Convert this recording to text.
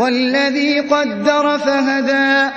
وَالَّذِي قَدَّرَ فَهَدَىٰ